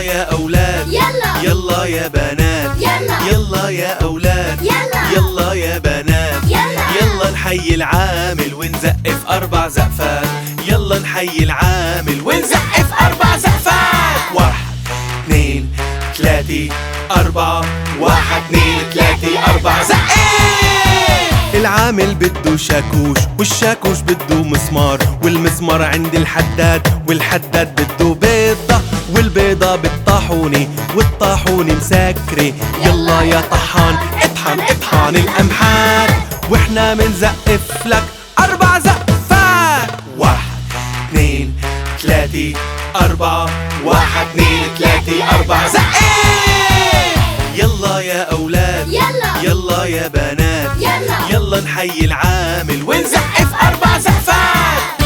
يلا يا أولاد. يلا. يلا يا بنات. يلا. يلا يا أولاد. يلا. يلا يا بنات. يلا. يلا نحيي العامل ونزقف أربع زقفات. يلا نحيي العامل ونزقف أربع زقفات. واحد اثنين ثلاثة أربعة. واحد اثنين ثلاثة أربعة. زقف! العامل بده شاكوش والشاكوش بده مسمار. والمسمار عند الحداد والحداد بده بيضة. والبيضة بالطاحونة والطاحونة مسكرة يلا يا طحان اطحن اطحن القمحات وإحنا منزقف لك أربع زقفات. واحد اثنين ثلاثة أربعة. واحد اثنين ثلاثة أربعة زقف! يلا يا أولاد. يلا. يلا يا بنات. يلا. يلا نحيي العامل. ونزقف أربع زقفات.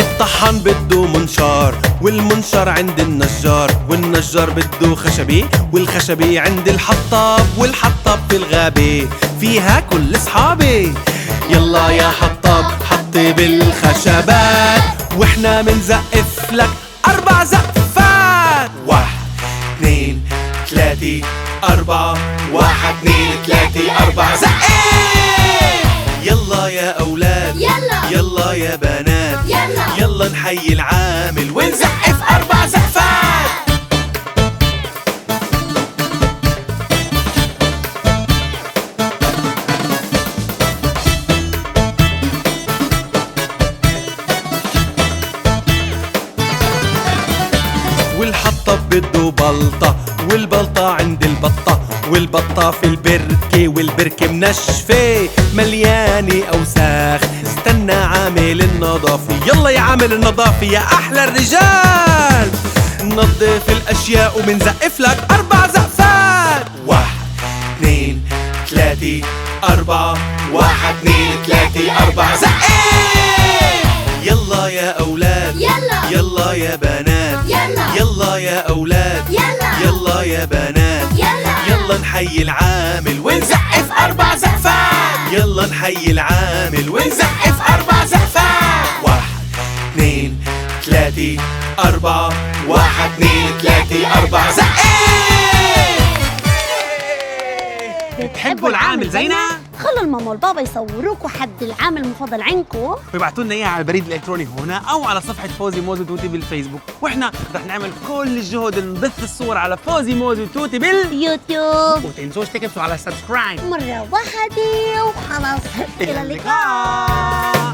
الطحان بده منشار والمنشار عند النجار والنجار بده خشبي والخشبي عند الحطاب والحطاب في الغابة فيها كل أصحابي. يلا يا حطاب حطي بالخشبات وإحنا منزقف لك أربع زقفات. واحد اثنين ثلاثة أربعة. واحد اثنين ثلاثة أربعة. زقف! يلا يا أولاد يلا. يلا يا بنات. يلا. يلا نحيي العامل ونزقف أربع زقفات والحطب بده بلطة والبلطة عند البطة. والبطة في البركة والبركة منشفة مليانة أوساخ. استنى عامل النظافة يلا يا عامل النظافة يا أحلى الرجال. نظف الأشياء ومنزقف لك أربع زقفات. واحد اثنين ثلاثة أربعة. واحد اثنين ثلاثة أربعة. زقف! يلا يا أولاد. يلا. يلا يا بنات. يلا. يلا يا أولاد. يلا. يلا يا بنات. نحيي العامل ونزقف أربع زقفات يلا نحيي العامل ونزقف أربع زقفات واحد اثنين ثلاثة أربعة. واحد اثنين ثلاثة أربعة. زقف بتحبوا العامل زينا؟ خلوا الماما والبابا يصوروكوا حد العامل المفضل عندكم ويبعتوا لنا اياها على البريد الإلكتروني هنا أو على صفحة فوزي موز وتوتي بالفيسبوك. وإحنا رح نعمل كل الجهد نبث الصور على فوزي موز وتوتي بال يوتيوب. وتنسوش تكبسوا على subscribe مرة واحدة وخلاص. إلى اللقاء.